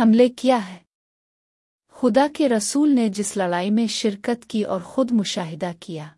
حملے کیا ہے۔ خدا کے رسول نے جس لڑائی میں شرکت کی اور خود مشاہدہ کیا۔